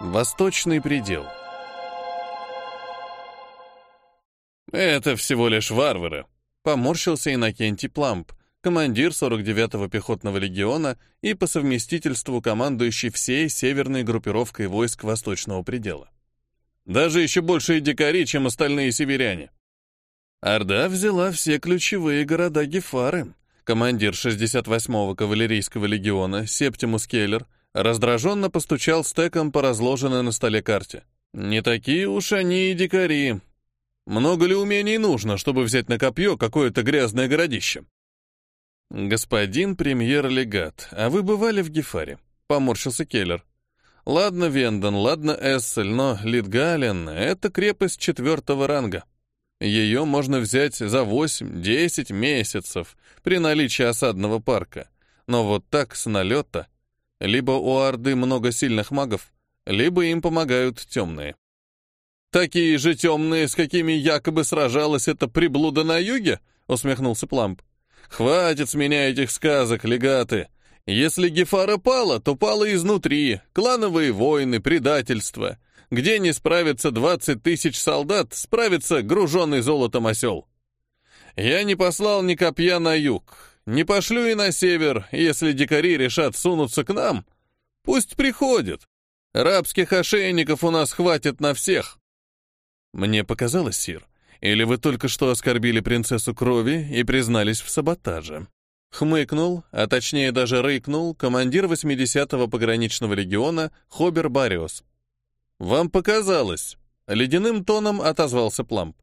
Восточный предел. «Это всего лишь варвары», — поморщился Иннокентий Пламп, командир 49-го пехотного легиона и по совместительству командующий всей северной группировкой войск Восточного предела. Даже еще больше дикари, чем остальные северяне. Орда взяла все ключевые города Гефары. Командир 68-го кавалерийского легиона Септимус Келлер раздраженно постучал стеком по разложенной на столе карте. Не такие уж они и дикари. Много ли умений нужно, чтобы взять на копье какое-то грязное городище? Господин премьер-легат, а вы бывали в Гефаре? Поморщился Келлер. Ладно, Вендон, ладно, Эссель, но Литгален — это крепость четвертого ранга. Ее можно взять за 8-10 месяцев при наличии осадного парка. Но вот так, с налета, либо у Орды много сильных магов, либо им помогают темные. «Такие же темные, с какими якобы сражалась эта приблуда на юге?» — усмехнулся Пламп. «Хватит с меня этих сказок, легаты. Если Гефара пала, то пала изнутри. Клановые войны, предательство. Где не справится 20 тысяч солдат, справится груженный золотом осел. Я не послал ни копья на юг, не пошлю и на север, если дикари решат сунуться к нам. Пусть приходят. Рабских ошейников у нас хватит на всех. Мне показалось, Сир, или вы только что оскорбили принцессу крови и признались в саботаже? Хмыкнул, а точнее даже рыкнул, командир 80-го пограничного легиона Хобер Бариос. «Вам показалось!» — ледяным тоном отозвался Пламп.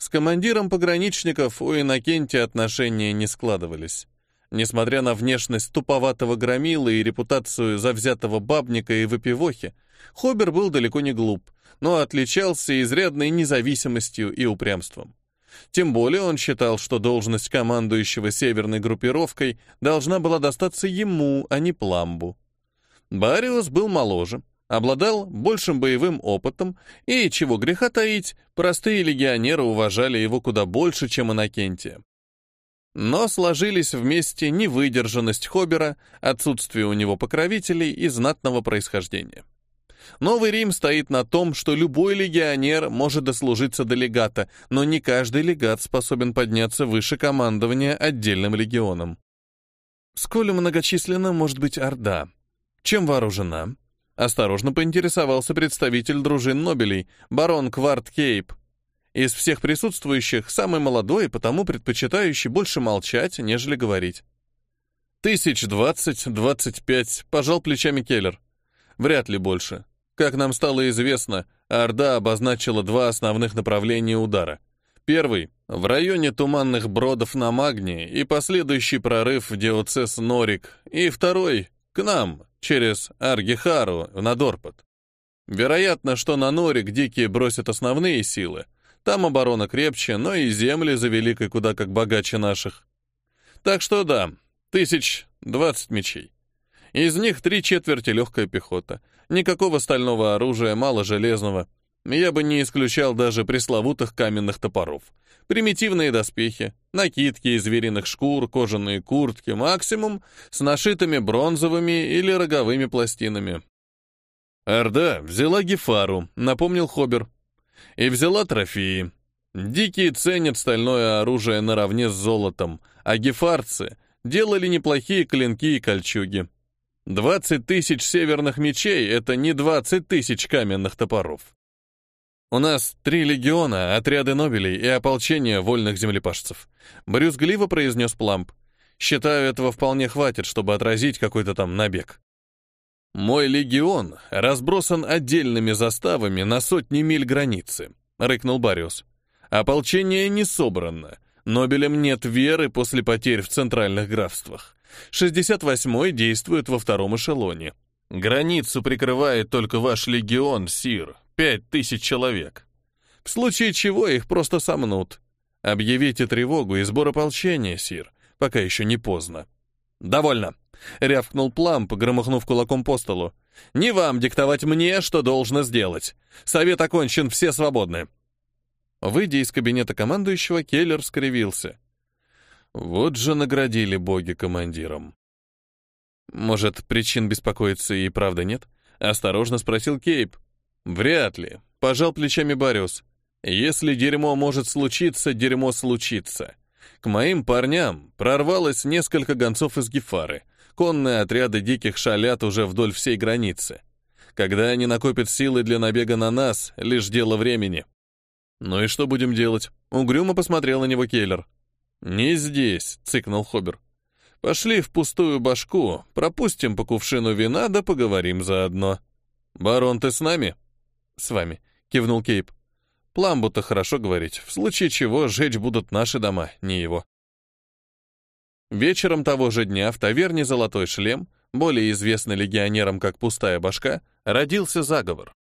С командиром пограничников у Иннокентия отношения не складывались. Несмотря на внешность туповатого громила и репутацию завзятого бабника и выпивохи, Хобер был далеко не глуп, но отличался изрядной независимостью и упрямством. Тем более он считал, что должность командующего северной группировкой должна была достаться ему, а не Пламбу. Бариус был моложе, обладал большим боевым опытом, и, чего греха таить, простые легионеры уважали его куда больше, чем Иннокентия. Но сложились вместе невыдержанность Хобера, отсутствие у него покровителей и знатного происхождения. Новый Рим стоит на том, что любой легионер может дослужиться до легата, но не каждый легат способен подняться выше командования отдельным легионом. Сколь многочисленна может быть Орда? Чем вооружена? Осторожно поинтересовался представитель дружин Нобелей, барон Кварт Кейп. Из всех присутствующих самый молодой, потому предпочитающий больше молчать, нежели говорить. «Тысяч двадцать, двадцать пять», — пожал плечами Келлер. «Вряд ли больше. Как нам стало известно, Орда обозначила два основных направления удара. Первый — в районе туманных бродов на Магнии и последующий прорыв в Диоцес Норик, и второй — к нам, через Аргихару на Дорпот. Вероятно, что на Норик дикие бросят основные силы. Там оборона крепче, но и земли за великой куда как богаче наших. Так что да, тысяч двадцать мечей. Из них три четверти легкая пехота. Никакого стального оружия, мало железного. Я бы не исключал даже пресловутых каменных топоров. Примитивные доспехи, накидки из звериных шкур, кожаные куртки, максимум с нашитыми бронзовыми или роговыми пластинами. «Орда взяла Гефару», — напомнил Хобер. «И взяла трофеи. Дикие ценят стальное оружие наравне с золотом, а гефарцы делали неплохие клинки и кольчуги. Двадцать тысяч северных мечей — это не двадцать тысяч каменных топоров. У нас три легиона, отряды Нобелей и ополчение вольных землепашцев. Брюзгливо произнес Пламп. Считаю, этого вполне хватит, чтобы отразить какой-то там набег. Мой легион разбросан отдельными заставами на сотни миль границы, рыкнул Бариус. Ополчение не собрано. Нобелям нет веры после потерь в центральных графствах. 68-й действует во втором эшелоне. Границу прикрывает только ваш легион, Сир, пять тысяч человек. В случае чего их просто сомнут. Объявите тревогу и сбор ополчения, Сир, пока еще не поздно. «Довольно», — рявкнул Пламп, громыхнув кулаком по столу. «Не вам диктовать мне, что должно сделать. Совет окончен, все свободны». Выйдя из кабинета командующего, Келлер скривился. Вот же наградили боги командиром. Может, причин беспокоиться и правда нет? Осторожно спросил Кейп. Вряд ли. Пожал плечами Бариус. Если дерьмо может случиться, дерьмо случится. К моим парням прорвалось несколько гонцов из Гефары. Конные отряды диких шалят уже вдоль всей границы. Когда они накопят силы для набега на нас, лишь дело времени. Ну и что будем делать? Угрюмо посмотрел на него Келлер. Не здесь, цыкнул Хобер. Пошли в пустую башку, пропустим по кувшину вина, да поговорим заодно. Барон, ты с нами? С вами, кивнул Кейп. Пламбу-то хорошо говорить. В случае чего жечь будут наши дома, не его. Вечером того же дня в таверне «Золотой шлем», более известный легионерам как «Пустая башка», родился заговор.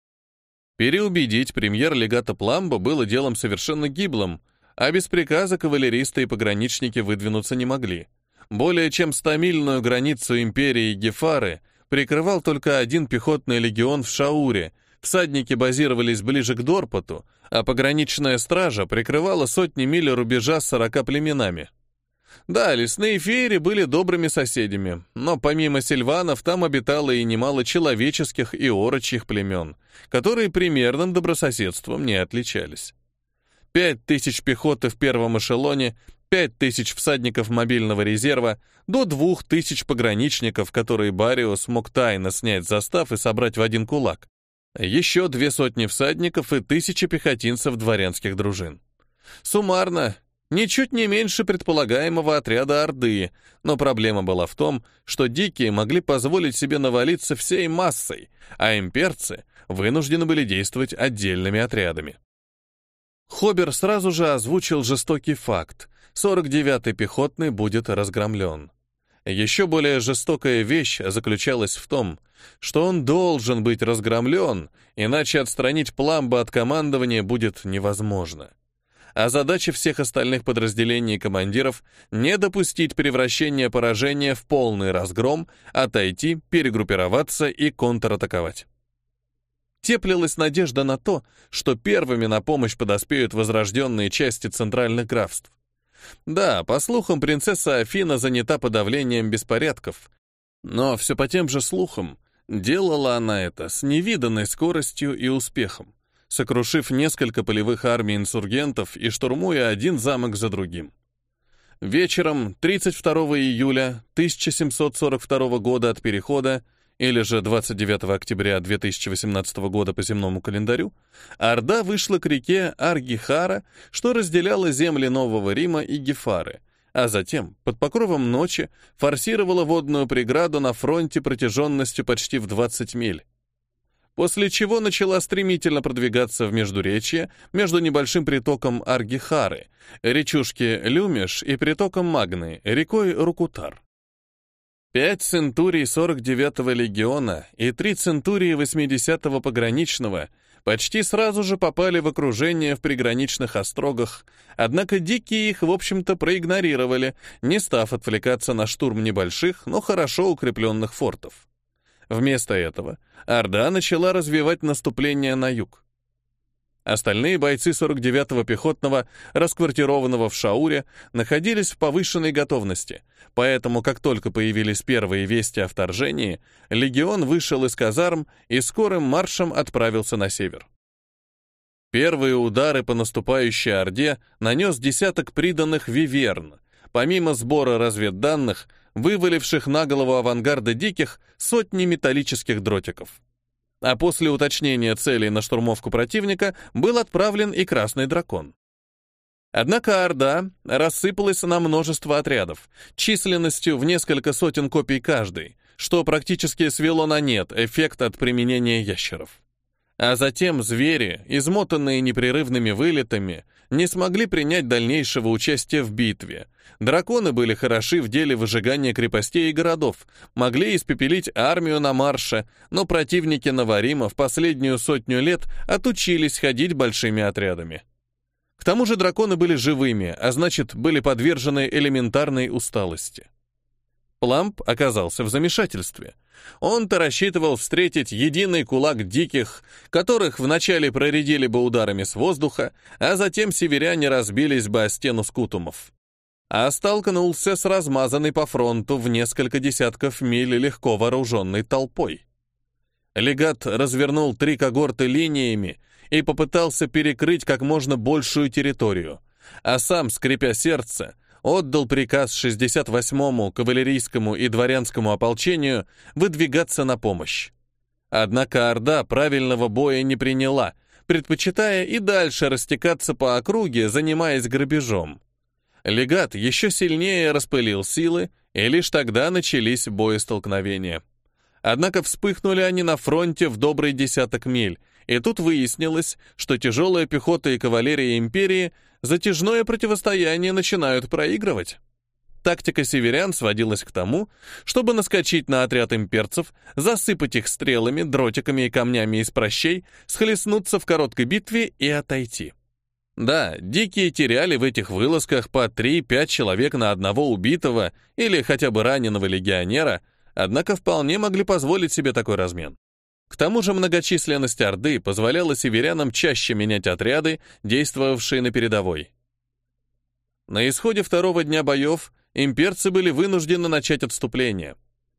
Переубедить премьер-легата Пламба было делом совершенно гиблым, а без приказа кавалеристы и пограничники выдвинуться не могли. Более чем стамильную границу империи Гефары прикрывал только один пехотный легион в Шауре, всадники базировались ближе к Дорпоту, а пограничная стража прикрывала сотни миль рубежа с сорока племенами. Да, лесные феери были добрыми соседями, но помимо сильванов там обитало и немало человеческих и орочьих племен, которые примерным добрососедством не отличались. Пять тысяч пехоты в первом эшелоне, пять тысяч всадников мобильного резерва, до двух тысяч пограничников, которые Бариус мог тайно снять застав и собрать в один кулак. Еще две сотни всадников и тысячи пехотинцев дворянских дружин. Суммарно Ничуть не меньше предполагаемого отряда Орды, но проблема была в том, что дикие могли позволить себе навалиться всей массой, а имперцы вынуждены были действовать отдельными отрядами. Хобер сразу же озвучил жестокий факт. 49-й пехотный будет разгромлен. Еще более жестокая вещь заключалась в том, что он должен быть разгромлен, иначе отстранить Пламба от командования будет невозможно а задача всех остальных подразделений и командиров — не допустить превращения поражения в полный разгром, отойти, перегруппироваться и контратаковать. Теплилась надежда на то, что первыми на помощь подоспеют возрожденные части центральных графств. Да, по слухам, принцесса Афина занята подавлением беспорядков, но все по тем же слухам, делала она это с невиданной скоростью и успехом сокрушив несколько полевых армий инсургентов и штурмуя один замок за другим. Вечером 32 июля 1742 года от перехода, или же 29 октября 2018 года по земному календарю, Орда вышла к реке Аргихара, что разделяла земли Нового Рима и Гефары, а затем, под покровом ночи, форсировала водную преграду на фронте протяженностью почти в 20 миль после чего начала стремительно продвигаться в Междуречье между небольшим притоком Аргихары, речушки Люмеш и притоком Магны, рекой Рукутар. Пять центурий 49-го легиона и три центурии 80-го пограничного почти сразу же попали в окружение в приграничных острогах, однако дикие их, в общем-то, проигнорировали, не став отвлекаться на штурм небольших, но хорошо укрепленных фортов. Вместо этого Орда начала развивать наступление на юг. Остальные бойцы 49-го пехотного, расквартированного в Шауре, находились в повышенной готовности, поэтому, как только появились первые вести о вторжении, легион вышел из казарм и скорым маршем отправился на север. Первые удары по наступающей Орде нанес десяток приданных Виверн. Помимо сбора разведданных, вываливших на голову авангарда диких сотни металлических дротиков. А после уточнения целей на штурмовку противника был отправлен и Красный Дракон. Однако Орда рассыпалась на множество отрядов, численностью в несколько сотен копий каждый, что практически свело на нет эффект от применения ящеров. А затем звери, измотанные непрерывными вылетами, не смогли принять дальнейшего участия в битве. Драконы были хороши в деле выжигания крепостей и городов, могли испепелить армию на марше, но противники Наварима в последнюю сотню лет отучились ходить большими отрядами. К тому же драконы были живыми, а значит, были подвержены элементарной усталости. Пламп оказался в замешательстве. Он-то рассчитывал встретить единый кулак диких, которых вначале проредили бы ударами с воздуха, а затем северяне разбились бы о стену скутумов. А столкнулся с размазанной по фронту в несколько десятков миль легко вооруженной толпой. Легат развернул три когорты линиями и попытался перекрыть как можно большую территорию, а сам, скрипя сердце, отдал приказ 68-му кавалерийскому и дворянскому ополчению выдвигаться на помощь. Однако Орда правильного боя не приняла, предпочитая и дальше растекаться по округе, занимаясь грабежом. Легат еще сильнее распылил силы, и лишь тогда начались боестолкновения. Однако вспыхнули они на фронте в добрый десяток миль, и тут выяснилось, что тяжелая пехота и кавалерия империи затяжное противостояние начинают проигрывать. Тактика северян сводилась к тому, чтобы наскочить на отряд имперцев, засыпать их стрелами, дротиками и камнями из прощей, схлестнуться в короткой битве и отойти. Да, дикие теряли в этих вылазках по 3-5 человек на одного убитого или хотя бы раненого легионера, однако вполне могли позволить себе такой размен. К тому же многочисленность Орды позволяла северянам чаще менять отряды, действовавшие на передовой. На исходе второго дня боев имперцы были вынуждены начать отступление.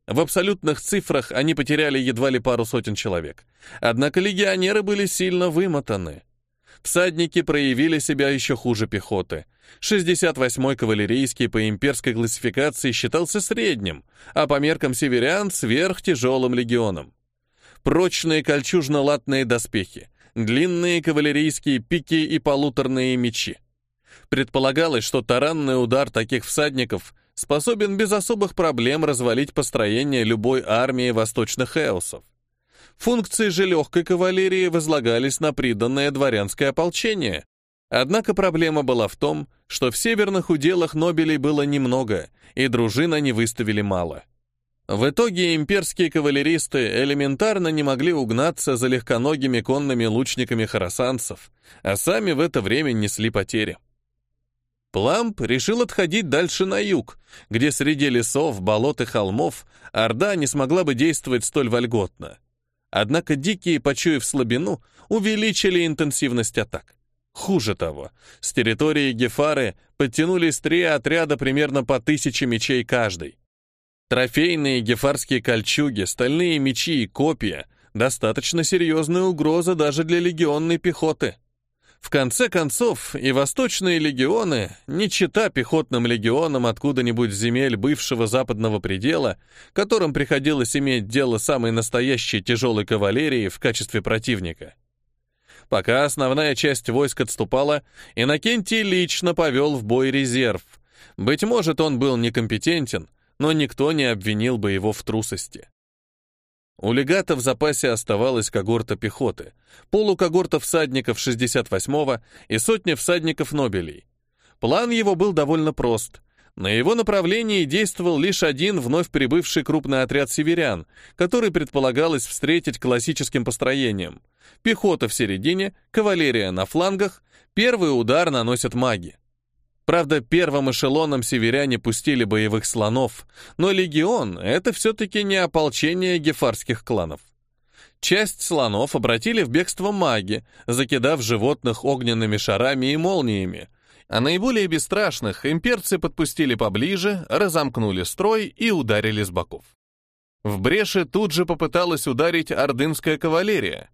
В абсолютных цифрах они потеряли едва ли пару сотен человек. Однако легионеры были сильно вымотаны. Всадники проявили себя еще хуже пехоты. 68-й кавалерийский по имперской классификации считался средним, а по меркам северян — сверхтяжелым легионом. Прочные кольчужно-латные доспехи, длинные кавалерийские пики и полуторные мечи. Предполагалось, что таранный удар таких всадников способен без особых проблем развалить построение любой армии восточных эосов. Функции же легкой кавалерии возлагались на приданное дворянское ополчение. Однако проблема была в том, что в северных уделах Нобелей было немного, и дружин они выставили мало. В итоге имперские кавалеристы элементарно не могли угнаться за легконогими конными лучниками харасанцев, а сами в это время несли потери. Пламп решил отходить дальше на юг, где среди лесов, болот и холмов Орда не смогла бы действовать столь вольготно. Однако дикие, почуяв слабину, увеличили интенсивность атак. Хуже того, с территории Гефары подтянулись три отряда примерно по тысяче мечей каждый. Трофейные гефарские кольчуги, стальные мечи и копья — достаточно серьезная угроза даже для легионной пехоты. В конце концов, и восточные легионы, не чита пехотным легионам откуда-нибудь земель бывшего западного предела, которым приходилось иметь дело самой настоящей тяжелой кавалерии в качестве противника. Пока основная часть войск отступала, Иннокентий лично повел в бой резерв. Быть может, он был некомпетентен, но никто не обвинил бы его в трусости. У легата в запасе оставалась когорта пехоты, полукогорта всадников 68-го и сотня всадников Нобелей. План его был довольно прост. На его направлении действовал лишь один вновь прибывший крупный отряд северян, который предполагалось встретить классическим построением. Пехота в середине, кавалерия на флангах, первый удар наносят маги. Правда, первым эшелоном северяне пустили боевых слонов, но легион — это все-таки не ополчение гефарских кланов. Часть слонов обратили в бегство маги, закидав животных огненными шарами и молниями, а наиболее бесстрашных имперцы подпустили поближе, разомкнули строй и ударили с боков. В бреши тут же попыталась ударить ордынская кавалерия,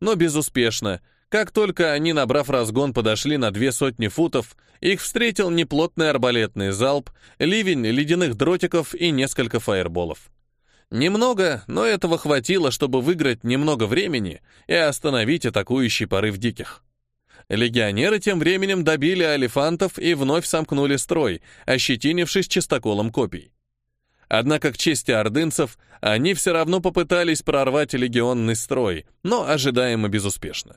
но безуспешно, как только они, набрав разгон, подошли на две сотни футов, их встретил неплотный арбалетный залп, ливень ледяных дротиков и несколько фаерболов. Немного, но этого хватило, чтобы выиграть немного времени и остановить атакующий порыв диких. Легионеры тем временем добили алифантов и вновь сомкнули строй, ощетинившись чистоколом копий. Однако к чести ордынцев они все равно попытались прорвать легионный строй, но ожидаемо безуспешно.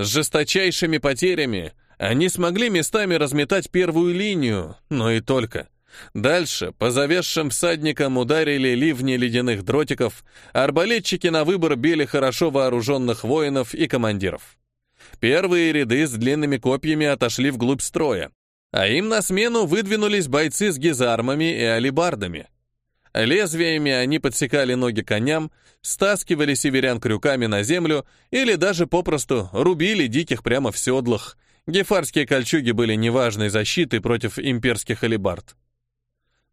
С жесточайшими потерями они смогли местами разметать первую линию, но и только. Дальше по завесшим всадникам ударили ливни ледяных дротиков, арбалетчики на выбор били хорошо вооруженных воинов и командиров. Первые ряды с длинными копьями отошли вглубь строя, а им на смену выдвинулись бойцы с гизармами и алибардами. Лезвиями они подсекали ноги коням, стаскивали северян крюками на землю или даже попросту рубили диких прямо в седлах. Гефарские кольчуги были неважной защитой против имперских алибард.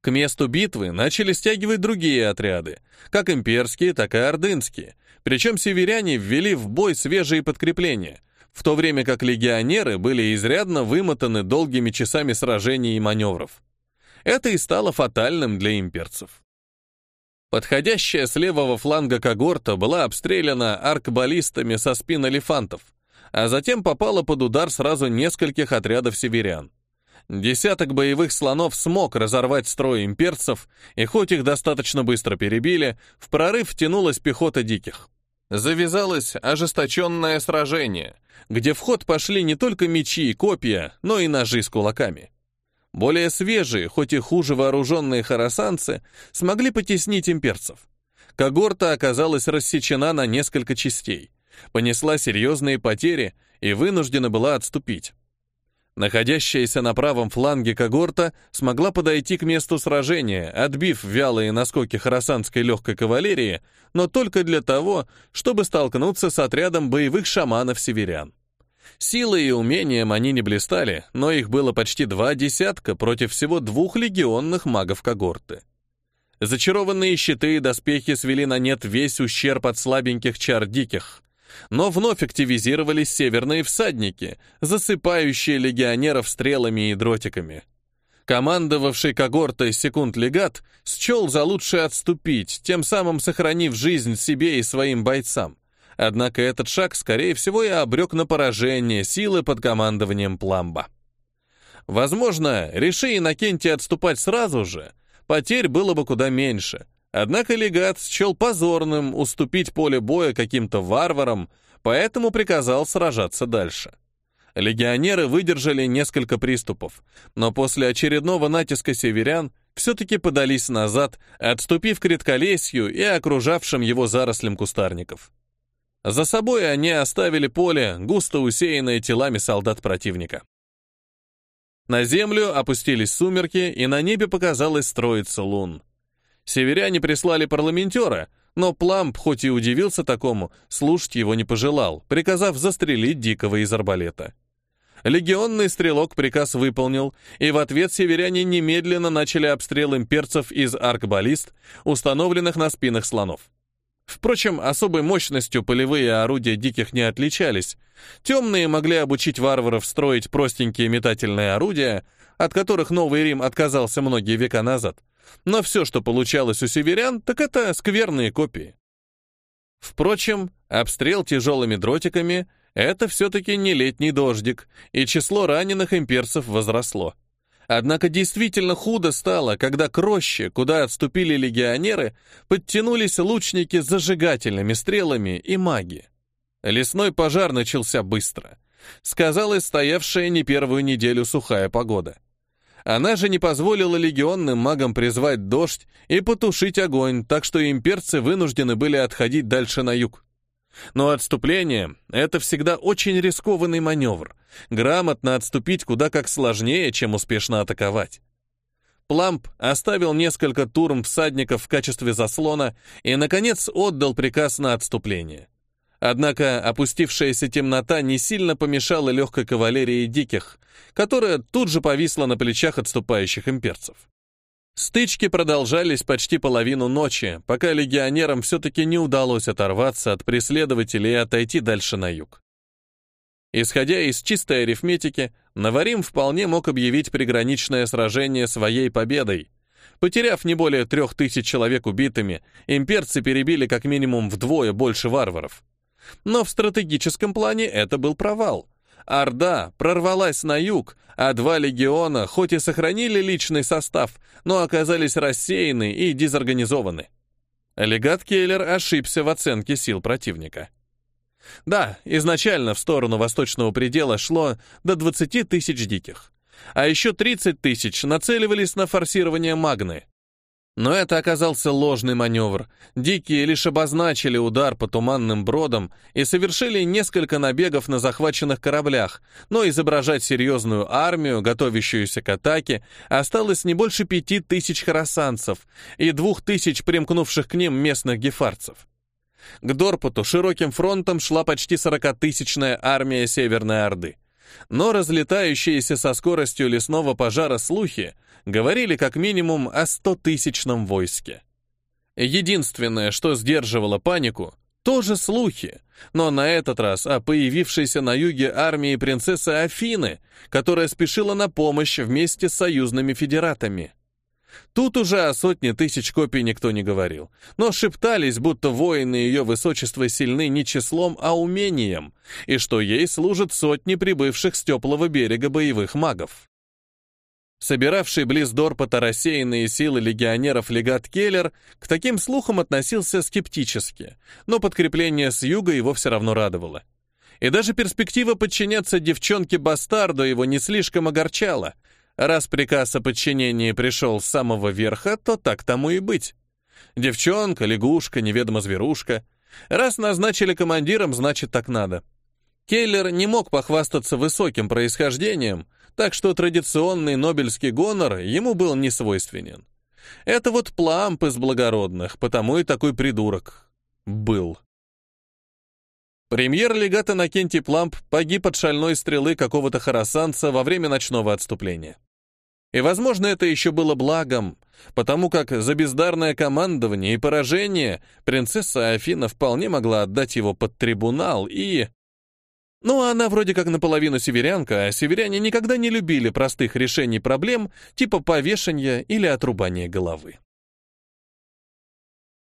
К месту битвы начали стягивать другие отряды, как имперские, так и ордынские, причем северяне ввели в бой свежие подкрепления, в то время как легионеры были изрядно вымотаны долгими часами сражений и маневров. Это и стало фатальным для имперцев. Подходящая с левого фланга когорта была обстреляна аркбаллистами со спин элефантов, а затем попала под удар сразу нескольких отрядов северян. Десяток боевых слонов смог разорвать строй имперцев, и хоть их достаточно быстро перебили, в прорыв втянулась пехота диких. Завязалось ожесточенное сражение, где в ход пошли не только мечи и копья, но и ножи с кулаками. Более свежие, хоть и хуже вооруженные харасанцы, смогли потеснить имперцев. Когорта оказалась рассечена на несколько частей, понесла серьезные потери и вынуждена была отступить. Находящаяся на правом фланге когорта смогла подойти к месту сражения, отбив вялые наскоки харасанской легкой кавалерии, но только для того, чтобы столкнуться с отрядом боевых шаманов-северян. Силой и умением они не блистали, но их было почти два десятка против всего двух легионных магов когорты. Зачарованные щиты и доспехи свели на нет весь ущерб от слабеньких чар диких, но вновь активизировались северные всадники, засыпающие легионеров стрелами и дротиками. Командовавший когортой секунд-легат счел за лучшее отступить, тем самым сохранив жизнь себе и своим бойцам. Однако этот шаг, скорее всего, и обрек на поражение силы под командованием Пламба. Возможно, реши Иннокентий отступать сразу же, потерь было бы куда меньше. Однако легат счел позорным уступить поле боя каким-то варварам, поэтому приказал сражаться дальше. Легионеры выдержали несколько приступов, но после очередного натиска северян все-таки подались назад, отступив к редколесью и окружавшим его зарослям кустарников. За собой они оставили поле, густо усеянное телами солдат противника. На землю опустились сумерки, и на небе показалось строиться лун. Северяне прислали парламентера, но Пламп, хоть и удивился такому, слушать его не пожелал, приказав застрелить Дикого из арбалета. Легионный стрелок приказ выполнил, и в ответ северяне немедленно начали обстрел имперцев из аркбаллист, установленных на спинах слонов. Впрочем, особой мощностью полевые орудия диких не отличались. Темные могли обучить варваров строить простенькие метательные орудия, от которых Новый Рим отказался многие века назад. Но все, что получалось у северян, так это скверные копии. Впрочем, обстрел тяжелыми дротиками — это все-таки не летний дождик, и число раненых имперцев возросло. Однако действительно худо стало, когда к роще, куда отступили легионеры, подтянулись лучники с зажигательными стрелами и маги. Лесной пожар начался быстро. Сказалась стоявшая не первую неделю сухая погода. Она же не позволила легионным магам призвать дождь и потушить огонь, так что имперцы вынуждены были отходить дальше на юг. Но отступление — это всегда очень рискованный маневр. Грамотно отступить куда как сложнее, чем успешно атаковать. Пламп оставил несколько турм всадников в качестве заслона и, наконец, отдал приказ на отступление. Однако опустившаяся темнота не сильно помешала легкой кавалерии диких, которая тут же повисла на плечах отступающих имперцев. Стычки продолжались почти половину ночи, пока легионерам все-таки не удалось оторваться от преследователей и отойти дальше на юг. Исходя из чистой арифметики, Наварим вполне мог объявить приграничное сражение своей победой. Потеряв не более трех тысяч человек убитыми, имперцы перебили как минимум вдвое больше варваров. Но в стратегическом плане это был провал. Орда прорвалась на юг, а два легиона хоть и сохранили личный состав, но оказались рассеяны и дезорганизованы. Легат Кейлер ошибся в оценке сил противника. Да, изначально в сторону восточного предела шло до 20 тысяч диких, а еще 30 тысяч нацеливались на форсирование Магны. Но это оказался ложный маневр. Дикие лишь обозначили удар по туманным бродам и совершили несколько набегов на захваченных кораблях, но изображать серьезную армию, готовящуюся к атаке, осталось не больше пяти тысяч харасанцев и двух тысяч примкнувших к ним местных гефарцев. К Дорпоту широким фронтом шла почти сорокатысячная армия Северной Орды. но разлетающиеся со скоростью лесного пожара слухи говорили как минимум о стотысячном войске. Единственное, что сдерживало панику, тоже слухи, но на этот раз о появившейся на юге армии принцессы Афины, которая спешила на помощь вместе с союзными федератами. Тут уже о сотне тысяч копий никто не говорил, но шептались, будто воины ее высочества сильны не числом, а умением, и что ей служат сотни прибывших с теплого берега боевых магов. Собиравший близ Дорпота рассеянные силы легионеров легат Келлер к таким слухам относился скептически, но подкрепление с юга его все равно радовало. И даже перспектива подчиняться девчонке-бастарду его не слишком огорчала. Раз приказ о подчинении пришел с самого верха, то так тому и быть. Девчонка, лягушка, неведомо зверушка. Раз назначили командиром, значит так надо. Келлер не мог похвастаться высоким происхождением, так что традиционный нобельский гонор ему был не свойственен. Это вот пламп из благородных, потому и такой придурок. Был. Премьер-легат Иннокентий Пламп погиб от шальной стрелы какого-то харасанца во время ночного отступления. И, возможно, это еще было благом, потому как за бездарное командование и поражение принцесса Афина вполне могла отдать его под трибунал и... Ну, она вроде как наполовину северянка, а северяне никогда не любили простых решений проблем, типа повешения или отрубания головы.